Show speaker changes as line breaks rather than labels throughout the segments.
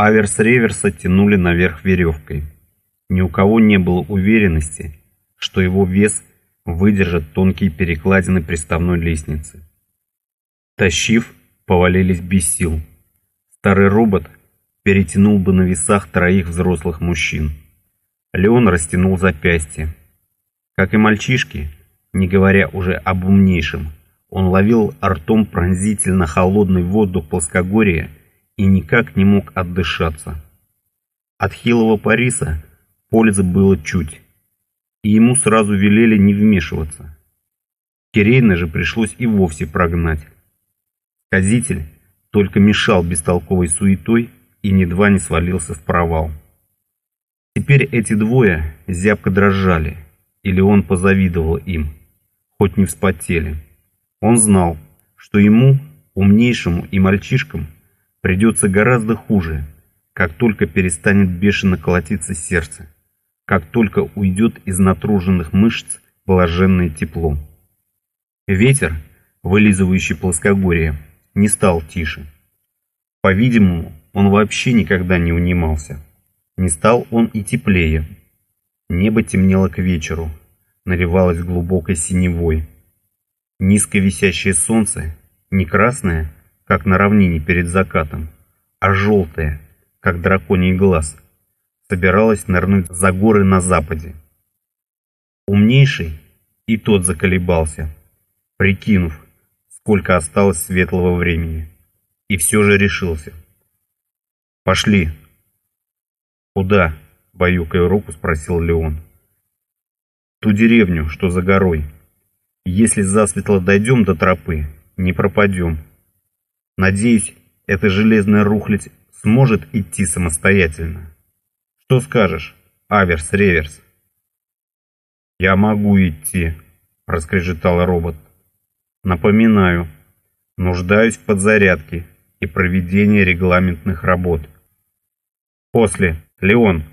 Аверс реверса тянули наверх веревкой. Ни у кого не было уверенности, что его вес выдержит тонкие перекладины приставной лестницы. Тащив, повалились без сил. Старый робот перетянул бы на весах троих взрослых мужчин. Леон растянул запястье. Как и мальчишки, не говоря уже об умнейшем, он ловил ртом пронзительно холодный воздух плоскогорья и никак не мог отдышаться. От хилого Париса пользы было чуть, и ему сразу велели не вмешиваться. Кирейна же пришлось и вовсе прогнать. Сказитель только мешал бестолковой суетой и едва не свалился в провал. Теперь эти двое зябко дрожали, или он позавидовал им, хоть не вспотели. Он знал, что ему, умнейшему и мальчишкам, придется гораздо хуже, как только перестанет бешено колотиться сердце, как только уйдет из натруженных мышц блаженное тепло. Ветер, вылизывающий плоскогорье, не стал тише. По-видимому, он вообще никогда не унимался. Не стал он и теплее. Небо темнело к вечеру, наливалось глубокой синевой. Низко висящее солнце, не красное, как на равнине перед закатом, а желтое, как драконий глаз, собиралось нырнуть за горы на западе. Умнейший и тот заколебался, прикинув, сколько осталось светлого времени, и все же решился. «Пошли!» «Куда?» — баюкая руку спросил Леон. «Ту деревню, что за горой. Если засветло дойдем до тропы, не пропадем. Надеюсь, эта железная рухлядь сможет идти самостоятельно. Что скажешь, Аверс-реверс?» «Я могу идти», — раскрежетал робот. «Напоминаю, нуждаюсь в подзарядке и проведении регламентных работ». После. Леон,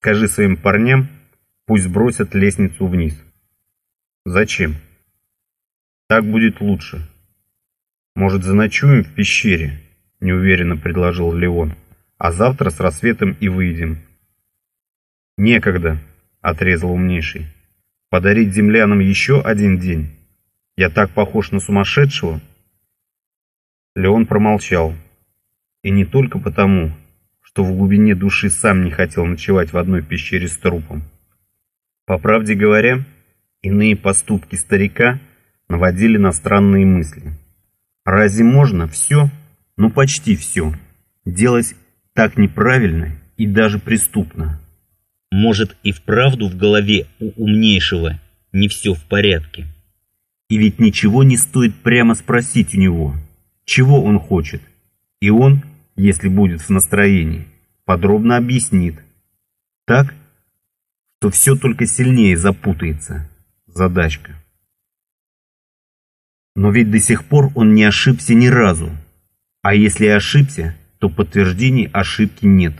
скажи своим парням, пусть бросят лестницу вниз. Зачем? Так будет лучше. Может, заночуем в пещере? Неуверенно предложил Леон. А завтра с рассветом и выйдем. Некогда, отрезал умнейший. Подарить землянам еще один день? Я так похож на сумасшедшего? Леон промолчал. И не только потому, что в глубине души сам не хотел ночевать в одной пещере с трупом. По правде говоря, иные поступки старика наводили на странные мысли. Разве можно все, ну почти все, делать так неправильно и даже преступно?
Может и вправду в голове у умнейшего не все в порядке?
И ведь ничего не стоит прямо спросить у него, чего он хочет, и он если будет в настроении, подробно объяснит. Так, что все только сильнее запутается. Задачка. Но ведь до сих пор он не ошибся ни разу. А если и ошибся, то подтверждений ошибки нет.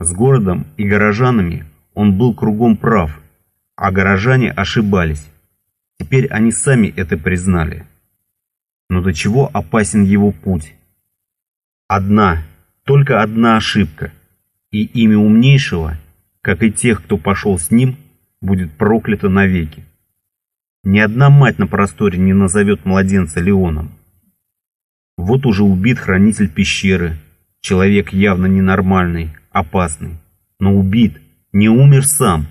С городом и горожанами он был кругом прав, а горожане ошибались. Теперь они сами это признали. Но до чего опасен его путь? Одна, только одна ошибка, и имя умнейшего, как и тех, кто пошел с ним, будет проклято навеки. Ни одна мать на просторе не назовет младенца Леоном. Вот уже убит хранитель пещеры, человек явно ненормальный, опасный, но убит, не умер сам.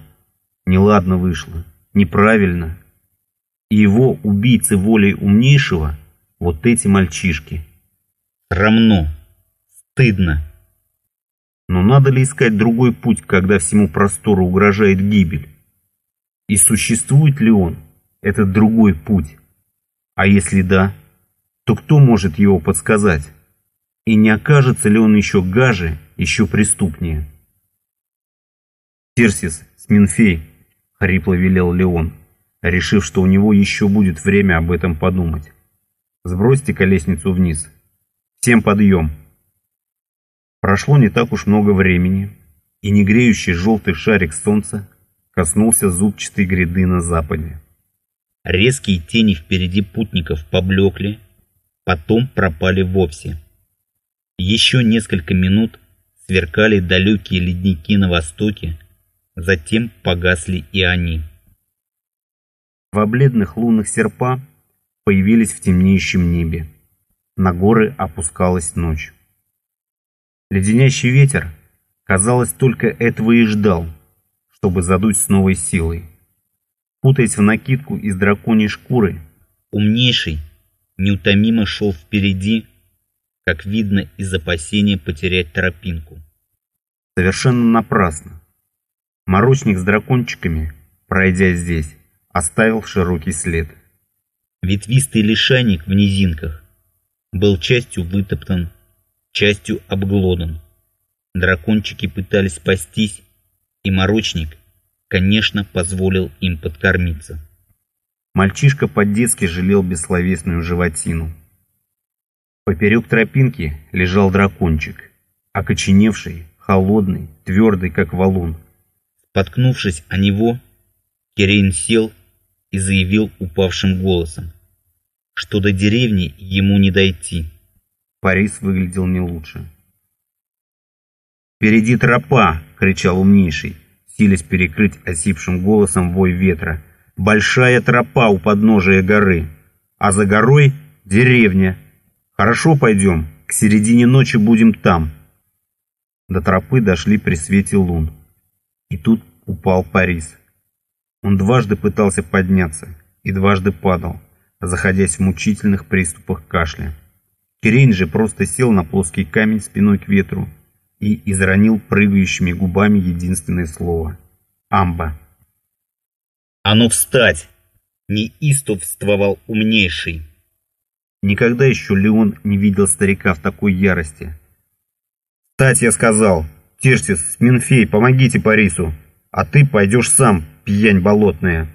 Неладно вышло, неправильно. И его убийцы волей умнейшего вот эти мальчишки.
Рамно стыдно.
Но надо ли искать другой путь, когда всему простору угрожает гибель? И существует ли он, этот другой путь? А если да, то кто может его подсказать? И не окажется ли он еще гаже, еще преступнее? «Терсис, Сминфей!» — хрипло велел Леон, решив, что у него еще будет время об этом подумать. «Сбросьте-ка лестницу вниз. Всем подъем!» Прошло не так уж много времени, и негреющий желтый шарик солнца коснулся зубчатой гряды на западе.
Резкие тени впереди путников поблекли, потом пропали вовсе. Еще несколько минут сверкали далекие ледники на востоке, затем погасли и они.
Два бледных лунных серпа появились в темнеющем небе. На горы опускалась ночь. Леденящий ветер, казалось, только этого и ждал, чтобы задуть с новой силой. Путаясь в накидку из драконьей шкуры,
умнейший неутомимо шел впереди, как видно из опасения потерять тропинку.
Совершенно напрасно. Морочник с дракончиками, пройдя здесь, оставил широкий след.
Ветвистый лишайник в низинках был частью вытоптан, частью обглодан. Дракончики пытались спастись, и морочник, конечно, позволил им подкормиться.
Мальчишка по-детски жалел бессловесную животину. Поперек тропинки лежал дракончик, окоченевший, холодный, твердый, как валун.
Споткнувшись о него, Кирейн сел и заявил упавшим голосом, что до деревни ему не дойти.
Парис выглядел не лучше. «Впереди тропа!» — кричал умнейший, силясь перекрыть осипшим голосом вой ветра. «Большая тропа у подножия горы, а за горой — деревня. Хорошо пойдем, к середине ночи будем там». До тропы дошли при свете лун. И тут упал Парис. Он дважды пытался подняться и дважды падал, заходясь в мучительных приступах кашля. Кирейн же просто сел на плоский камень спиной к ветру и изранил прыгающими губами единственное слово — «Амба».
«А ну встать!» — неистовствовал умнейший.
Никогда еще Леон не видел старика в такой ярости. «Встать, я сказал! Тирсис, Минфей, помогите Парису! А ты пойдешь сам, пьянь болотная!»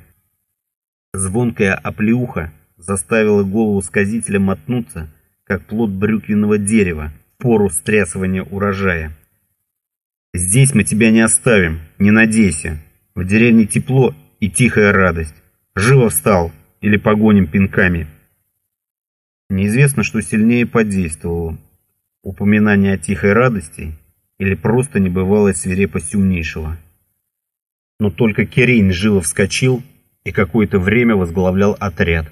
Звонкая оплеуха заставила голову сказителя мотнуться, как плод брюквенного дерева, пору стрясывания урожая. «Здесь мы тебя не оставим, не надейся. В деревне тепло и тихая радость. Живо встал или погоним пинками». Неизвестно, что сильнее подействовало. Упоминание о тихой радости или просто небывалая свирепость умнейшего. Но только Керейн живо вскочил и какое-то время возглавлял отряд,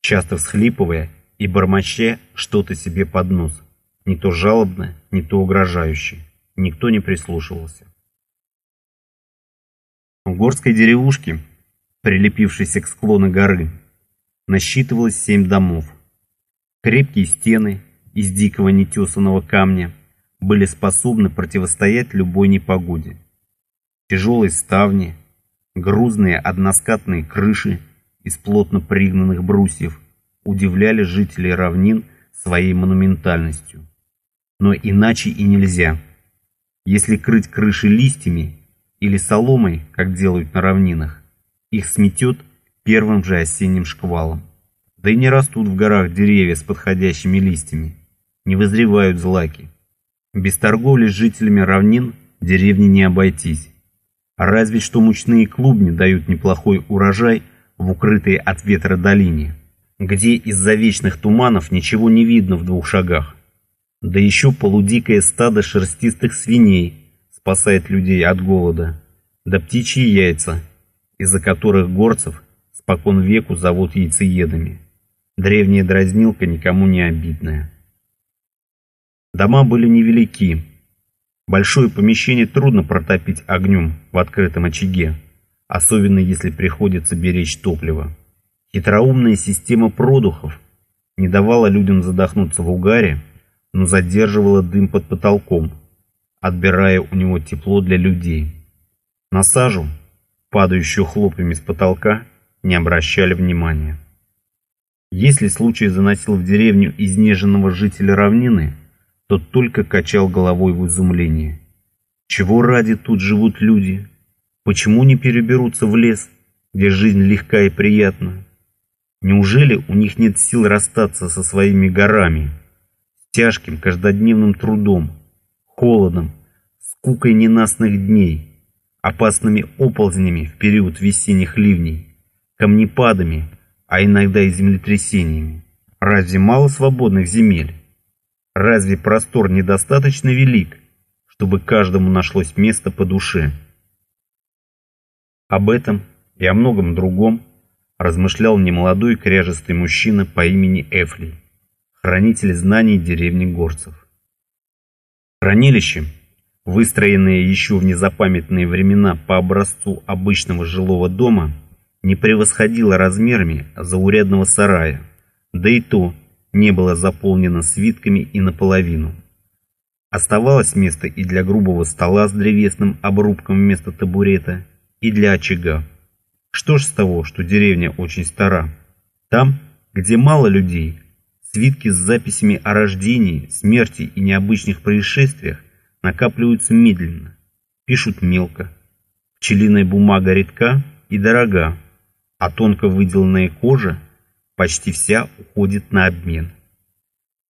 часто всхлипывая и бормоча что-то себе под нос, не то жалобно, не то угрожающе. Никто не прислушивался. В горской деревушке, прилепившейся к склону горы, насчитывалось семь домов. Крепкие стены из дикого нетесанного камня были способны противостоять любой непогоде. Тяжелые ставни, грузные односкатные крыши из плотно пригнанных брусьев удивляли жителей равнин своей монументальностью. Но иначе и нельзя. Если крыть крыши листьями или соломой, как делают на равнинах, их сметет первым же осенним шквалом. Да и не растут в горах деревья с подходящими листьями, не вызревают злаки. Без торговли с жителями равнин деревни не обойтись. Разве что мучные клубни дают неплохой урожай в укрытой от ветра долине, где из-за вечных туманов ничего не видно в двух шагах. Да еще полудикое стадо шерстистых свиней спасает людей от голода, да птичьи яйца, из-за которых горцев спокон веку зовут яйцеедами. Древняя дразнилка никому не обидная. Дома были невелики. Большое помещение трудно протопить огнем в открытом очаге, особенно если приходится беречь топливо. Хитроумная система продухов не давала людям задохнуться в угаре, но задерживала дым под потолком, отбирая у него тепло для людей. На сажу, падающую хлопьями с потолка, не обращали внимания. Если случай заносил в деревню изнеженного жителя равнины, тот только качал головой в изумлении. Чего ради тут живут люди? Почему не переберутся в лес, где жизнь легка и приятна? Неужели у них нет сил расстаться со своими горами, тяжким каждодневным трудом, холодом, скукой ненастных дней, опасными оползнями в период весенних ливней, камнепадами, а иногда и землетрясениями? Разве мало свободных земель? Разве простор недостаточно велик, чтобы каждому нашлось место по душе? Об этом и о многом другом размышлял немолодой кряжестый мужчина по имени Эфли, хранитель знаний деревни горцев. Хранилище, выстроенное еще в незапамятные времена по образцу обычного жилого дома, не превосходило размерами заурядного сарая, да и то не было заполнено свитками и наполовину. Оставалось место и для грубого стола с древесным обрубком вместо табурета, и для очага. Что ж с того, что деревня очень стара? Там, где мало людей, свитки с записями о рождении, смерти и необычных происшествиях накапливаются медленно, пишут мелко. Пчелиная бумага редка и дорога, а тонко выделанная кожа почти вся уходит на обмен.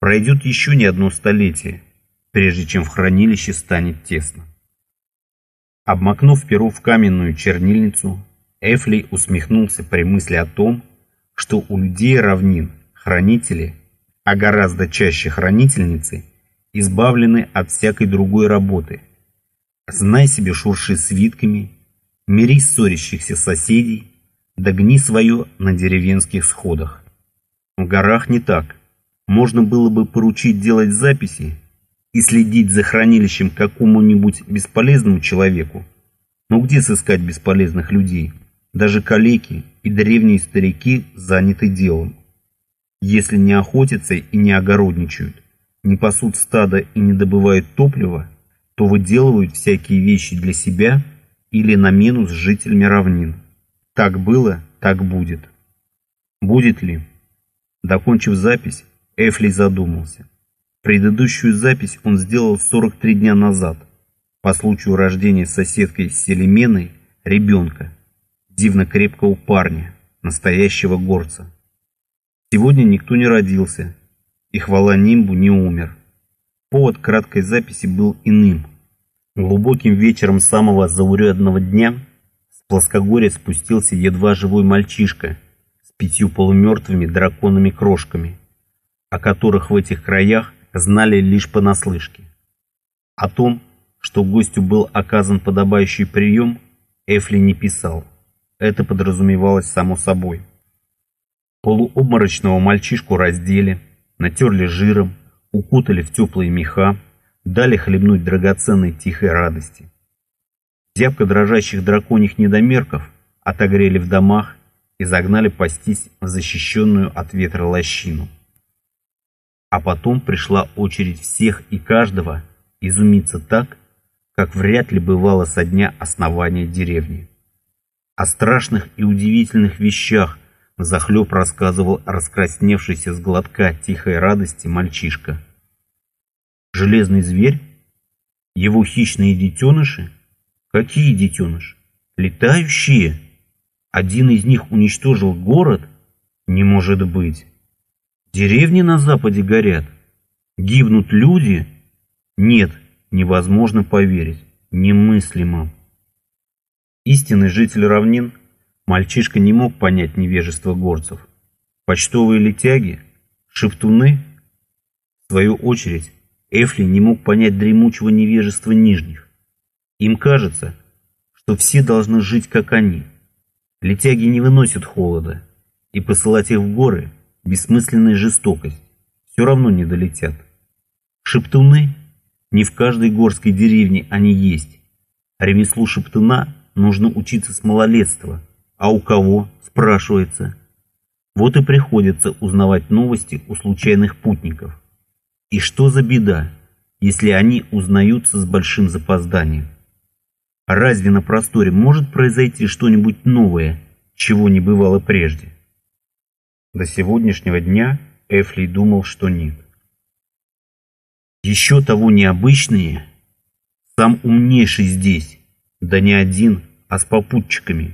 Пройдет еще не одно столетие, прежде чем в хранилище станет тесно. Обмакнув перо в каменную чернильницу, Эфли усмехнулся при мысли о том, что у людей равнин хранители, а гораздо чаще хранительницы, избавлены от всякой другой работы. Знай себе шурши свитками, мири ссорящихся соседей, догни свое на деревенских сходах. В горах не так. Можно было бы поручить делать записи и следить за хранилищем какому-нибудь бесполезному человеку. Но где сыскать бесполезных людей? Даже калеки и древние старики заняты делом. Если не охотятся и не огородничают, не пасут стада и не добывают топлива, то выделывают всякие вещи для себя или на минус жителями равнин. Так было, так будет. Будет ли? Докончив запись, Эфли задумался. Предыдущую запись он сделал 43 дня назад, по случаю рождения соседкой Селеменой ребенка, дивно крепкого парня, настоящего горца. Сегодня никто не родился, и хвала Нимбу не умер. Повод краткой записи был иным. Глубоким вечером самого заурядного дня с плоскогорья спустился едва живой мальчишка с пятью полумертвыми драконами-крошками, о которых в этих краях знали лишь понаслышке. О том, что гостю был оказан подобающий прием, Эфли не писал. Это подразумевалось само собой. Полуобморочного мальчишку раздели, натерли жиром, укутали в теплые меха, дали хлебнуть драгоценной тихой радости. Зябко дрожащих драконьих недомерков отогрели в домах и загнали пастись в защищенную от ветра лощину. А потом пришла очередь всех и каждого изумиться так, как вряд ли бывало со дня основания деревни. О страшных и удивительных вещах захлеб рассказывал раскрасневшийся с глотка тихой радости мальчишка. Железный зверь? Его хищные детеныши? Какие детеныши? Летающие? Один из них уничтожил город? Не может быть. Деревни на западе горят. Гибнут люди? Нет, невозможно поверить. Немыслимо. Истинный житель равнин, мальчишка не мог понять невежество горцев. Почтовые летяги, шептуны. В свою очередь, Эфли не мог понять дремучего невежества нижних. Им кажется, что все должны жить, как они. Летяги не выносят холода, и посылать их в горы – бессмысленная жестокость, все равно не долетят. Шептуны? Не в каждой горской деревне они есть. Ремеслу шептуна нужно учиться с малолетства. А у кого, спрашивается. Вот и приходится узнавать новости у случайных путников. И что за беда, если они узнаются с большим запозданием? Разве на просторе может произойти что-нибудь новое, чего не бывало прежде? До сегодняшнего дня Эфли думал, что нет. Еще того необычнее, сам умнейший здесь, да не один, а с попутчиками,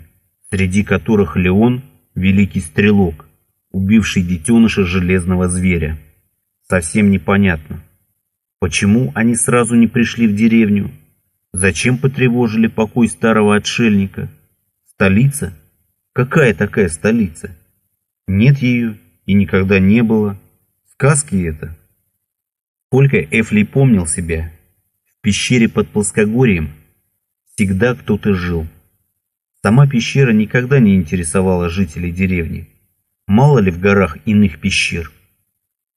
среди которых Леон, великий стрелок, убивший детеныша железного зверя. Совсем непонятно, почему они сразу не пришли в деревню, зачем потревожили покой старого отшельника. Столица? Какая такая столица? Нет ее и никогда не было. Сказки это. Сколько Эфли помнил себя, в пещере под плоскогорьем всегда кто-то жил. Сама пещера никогда не интересовала жителей деревни. Мало ли в горах иных пещер.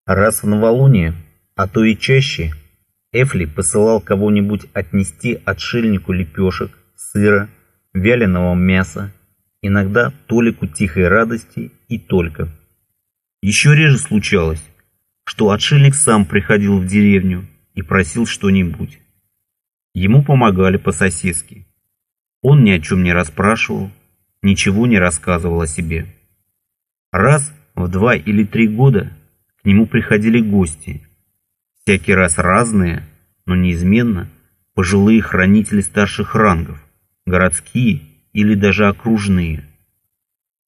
Раз в новолуние, а то и чаще, Эфли посылал кого-нибудь отнести отшельнику лепешек, сыра, вяленого мяса, иногда толику тихой радости и только. Еще реже случалось, что отшельник сам приходил в деревню и просил что-нибудь. Ему помогали по-соседски. Он ни о чем не расспрашивал, ничего не рассказывал о себе. Раз в два или три года к нему приходили гости, всякий раз разные, но неизменно пожилые хранители старших рангов, городские или даже окружные.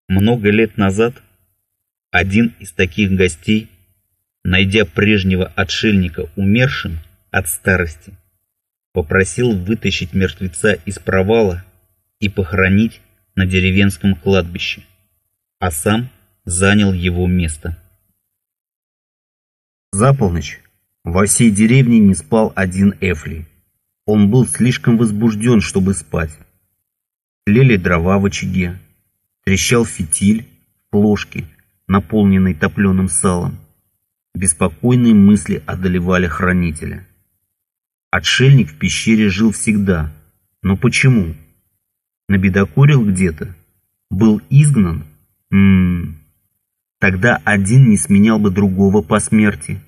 Много лет назад один из таких гостей, найдя прежнего отшельника умершим от старости, попросил вытащить мертвеца из провала и похоронить на деревенском кладбище, а сам занял его место.
За полночь во всей деревне не спал один Эфли. Он был слишком возбужден, чтобы спать. Тлели дрова в очаге, трещал фитиль в плошке, наполненной топленым салом. Беспокойные мысли одолевали хранителя. Отшельник в пещере жил всегда. Но почему? Набедокурил где-то? Был изгнан? Ммм... Тогда один не сменял бы другого по смерти.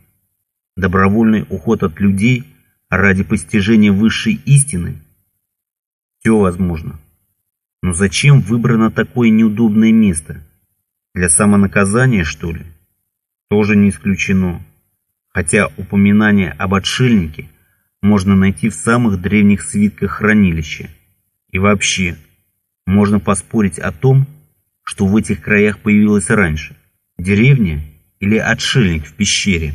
Добровольный уход от людей ради постижения высшей истины? Все возможно. Но зачем выбрано такое неудобное место? Для самонаказания, что ли? Тоже не исключено. Хотя упоминание об отшельнике – можно найти в самых древних свитках хранилища. И вообще, можно поспорить о том, что в этих краях появилось раньше – деревня или отшельник в пещере.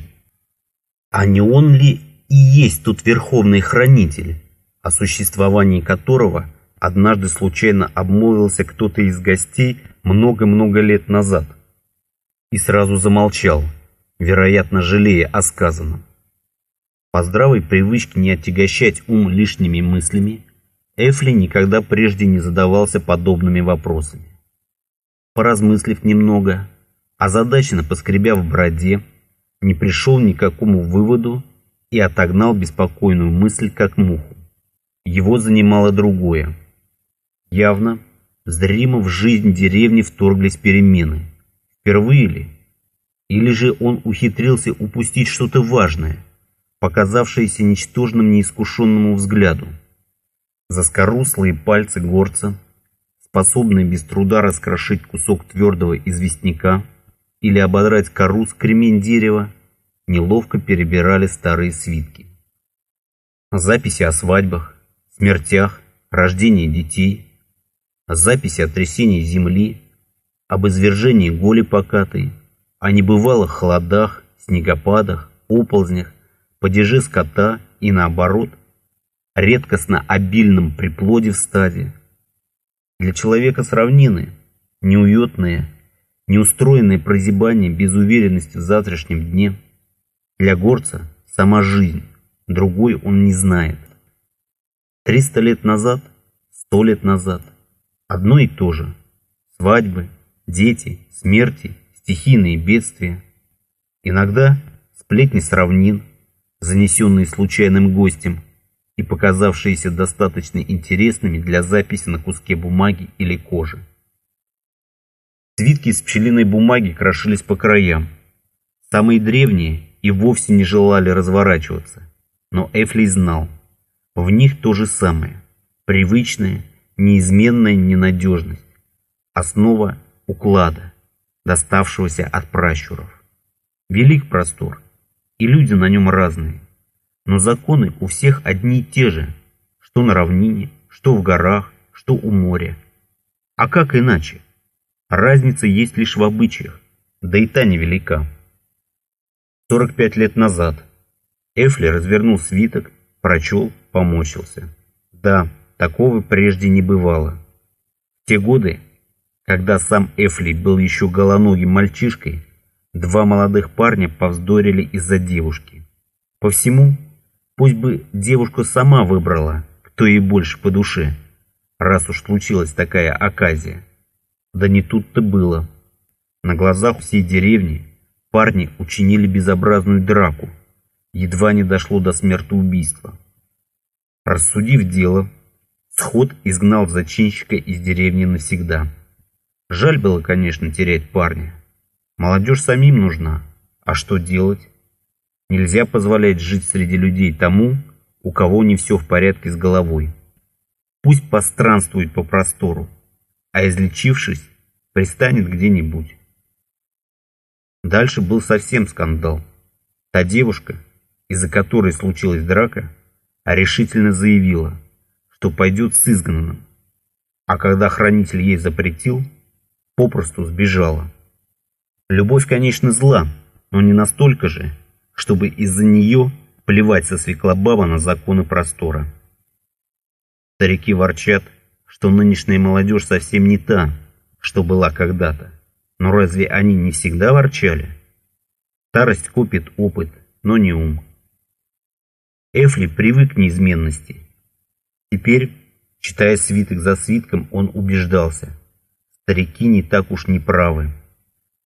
А не он ли и есть тот верховный хранитель, о существовании которого однажды случайно обмолвился кто-то из гостей много-много лет назад? И сразу замолчал, вероятно, жалея о сказанном. По здравой привычке не отягощать ум лишними мыслями, Эфли никогда прежде не задавался подобными вопросами. Поразмыслив немного, озадаченно поскребя в бороде, не пришел ни к какому выводу и отогнал беспокойную мысль как муху. Его занимало другое. Явно, зримо в жизнь деревни вторглись перемены. Впервые ли? Или же он ухитрился упустить что-то важное – показавшееся ничтожным неискушенному взгляду. Заскоруслые пальцы горца, способные без труда раскрошить кусок твердого известняка или ободрать кору с кремень дерева, неловко перебирали старые свитки. Записи о свадьбах, смертях, рождении детей, записи о трясении земли, об извержении голи покатой, о небывалых холодах, снегопадах, оползнях падеже скота и наоборот, редкостно обильном приплоде в стаде. Для человека с равнины неуютное, неустроенное прозябание без уверенности в завтрашнем дне. Для горца сама жизнь, другой он не знает. Триста лет назад, сто лет назад, одно и то же. Свадьбы, дети, смерти, стихийные бедствия. Иногда сплетни с равнин, занесенные случайным гостем и показавшиеся достаточно интересными для записи на куске бумаги или кожи. Свитки из пчелиной бумаги крошились по краям. Самые древние и вовсе не желали разворачиваться, но Эфли знал, в них то же самое, привычная, неизменная ненадежность, основа уклада, доставшегося от пращуров. Велик простор, и люди на нем разные. Но законы у всех одни и те же, что на равнине, что в горах, что у моря. А как иначе? Разница есть лишь в обычаях, да и та невелика. 45 лет назад Эфли развернул свиток, прочел, помощился. Да, такого прежде не бывало. В те годы, когда сам Эфли был еще голоногим мальчишкой, Два молодых парня повздорили из-за девушки. По всему, пусть бы девушка сама выбрала, кто ей больше по душе, раз уж случилась такая оказия. Да не тут-то было. На глазах всей деревни парни учинили безобразную драку, едва не дошло до смертоубийства. Рассудив дело, сход изгнал зачинщика из деревни навсегда. Жаль было, конечно, терять парня. Молодежь самим нужна, а что делать? Нельзя позволять жить среди людей тому, у кого не все в порядке с головой. Пусть постранствует по простору, а излечившись, пристанет где-нибудь. Дальше был совсем скандал. Та девушка, из-за которой случилась драка, решительно заявила, что пойдет с изгнанным, а когда хранитель ей запретил, попросту сбежала. Любовь, конечно, зла, но не настолько же, чтобы из-за нее плевать со свеклобаба на законы простора. Старики ворчат, что нынешняя молодежь совсем не та, что была когда-то. Но разве они не всегда ворчали? Старость купит опыт, но не ум. Эфли привык к неизменности. Теперь, читая свиток за свитком, он убеждался. Старики не так уж не правы.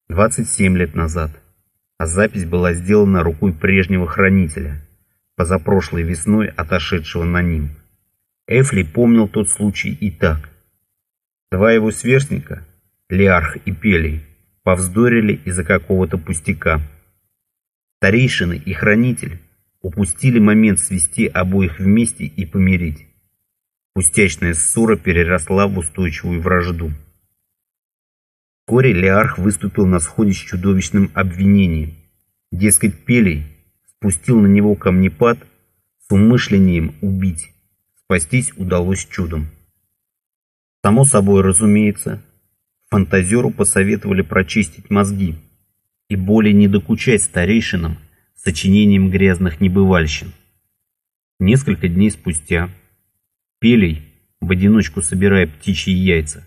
27 лет назад. А запись была сделана рукой прежнего хранителя, позапрошлой весной отошедшего на ним. Эфли помнил тот случай и так. Два его сверстника, Лиарх и Пелий, повздорили из-за какого-то пустяка. Старейшины и хранитель упустили момент свести обоих вместе и помирить. Пустячная ссора переросла в устойчивую вражду. Вскоре Леарх выступил на сходе с чудовищным обвинением. Дескать, Пелей спустил на него камнепад с умышлением убить. Спастись удалось чудом. Само собой разумеется, фантазеру посоветовали прочистить мозги и более не докучать старейшинам сочинением грязных небывальщин. Несколько дней спустя Пелей, в одиночку собирая птичьи яйца,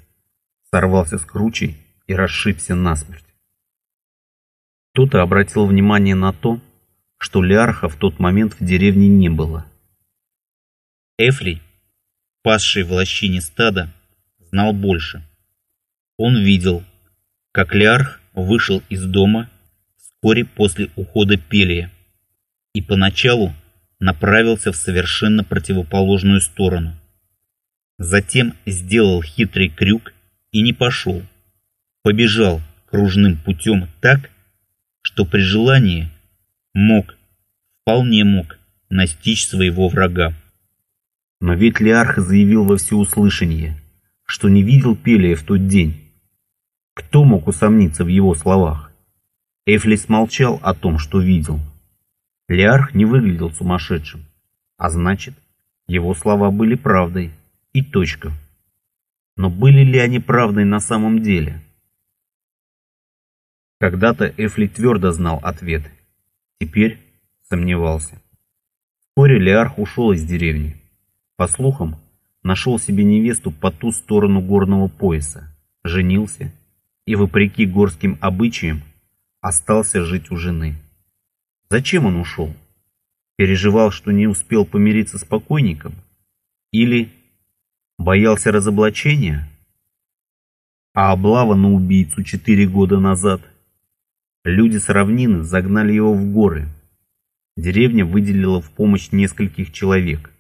сорвался с кручей и расшибся насмерть. Кто-то обратил внимание на то, что Лиарха в тот момент в деревне не было.
Эфли, пасший в лощине стада, знал больше. Он видел, как Лиарх вышел из дома вскоре после ухода Пелия и поначалу направился в совершенно противоположную сторону. Затем сделал хитрый крюк и не пошел. Побежал кружным путем так, что при желании мог, вполне мог настичь своего врага.
Но ведь Лиарх заявил во всеуслышание, что не видел Пелия в тот день. Кто мог усомниться в его словах? Эфлис молчал о том, что видел. Лиарх не выглядел сумасшедшим, а значит, его слова были правдой и точка. Но были ли они правдой на самом деле? Когда-то Эфли твердо знал ответ, теперь сомневался. Вскоре Лиарх ушел из деревни. По слухам, нашел себе невесту по ту сторону горного пояса, женился и, вопреки горским обычаям, остался жить у жены. Зачем он ушел? Переживал, что не успел помириться с покойником? Или боялся разоблачения? А облава на убийцу четыре года назад? Люди с равнины загнали его в горы. Деревня выделила в помощь нескольких человек –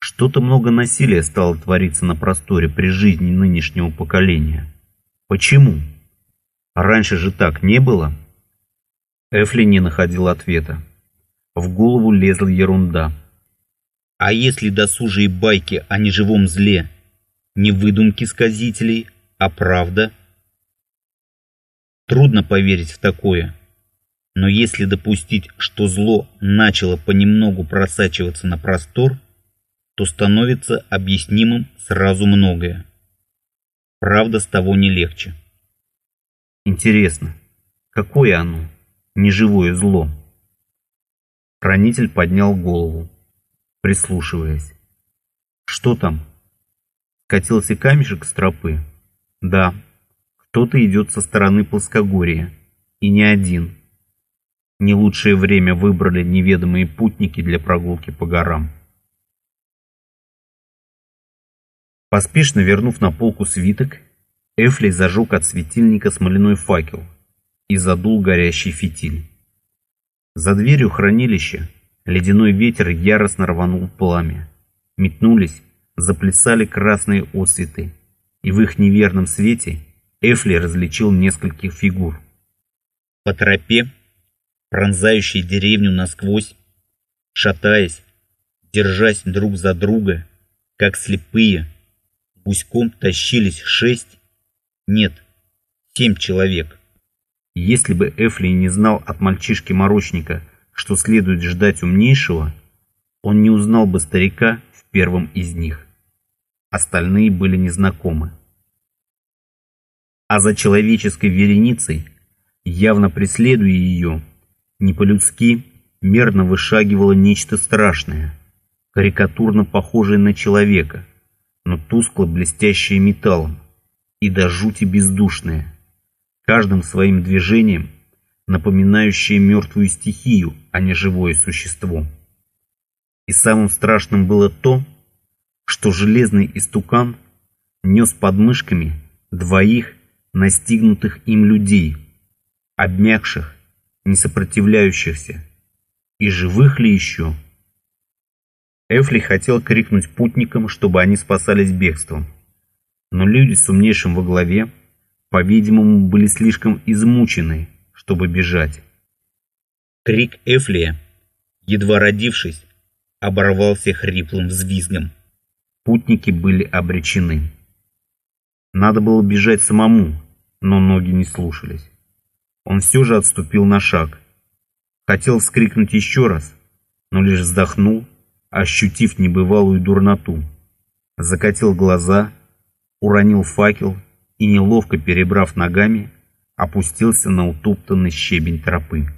что-то много насилия стало твориться на просторе при жизни нынешнего поколения. Почему? Раньше же так не было? Эфли не находил ответа. В голову лезла ерунда.
А если досужие байки о неживом зле не выдумки сказителей, а правда? Трудно поверить в такое. Но если допустить, что зло начало понемногу просачиваться на простор – то становится объяснимым сразу многое. Правда, с того не легче.
Интересно, какое оно, неживое зло? Хранитель поднял голову, прислушиваясь. Что там? Катился камешек с тропы? Да, кто-то идет со стороны плоскогорья, и не один. Не лучшее время выбрали неведомые путники для прогулки по горам. Поспешно вернув на полку свиток, Эфли зажег от светильника смоляной факел и задул горящий фитиль. За дверью хранилища ледяной ветер яростно рванул пламя. Метнулись, заплясали красные осветы, и в их неверном свете Эфли различил нескольких фигур.
По тропе, пронзающей деревню насквозь, шатаясь, держась друг за друга, как слепые, гуськом тащились шесть, нет, семь человек.
Если бы Эфли не знал от мальчишки-морочника, что следует ждать умнейшего, он не узнал бы старика в первом из них. Остальные были незнакомы. А за человеческой вереницей, явно преследуя ее, не по-людски, мерно вышагивало нечто страшное, карикатурно похожее на человека, но тускло блестящее металлом и до жути бездушное каждым своим движением напоминающее мертвую стихию, а не живое существо. И самым страшным было то, что железный истукан нес под мышками двоих настигнутых им людей, обмякших, не сопротивляющихся, и живых ли еще? Эфли хотел крикнуть путникам, чтобы они спасались бегством, но люди с умнейшим во главе по-видимому, были слишком измучены, чтобы бежать.
Крик Эфлия, едва родившись, оборвался хриплым взвизгом.
Путники были обречены. Надо было бежать самому, но ноги не слушались. Он все же отступил на шаг. Хотел вскрикнуть еще раз, но лишь вздохнул, ощутив небывалую дурноту. Закатил глаза, уронил факел и, неловко перебрав ногами, опустился на утоптанный щебень тропы.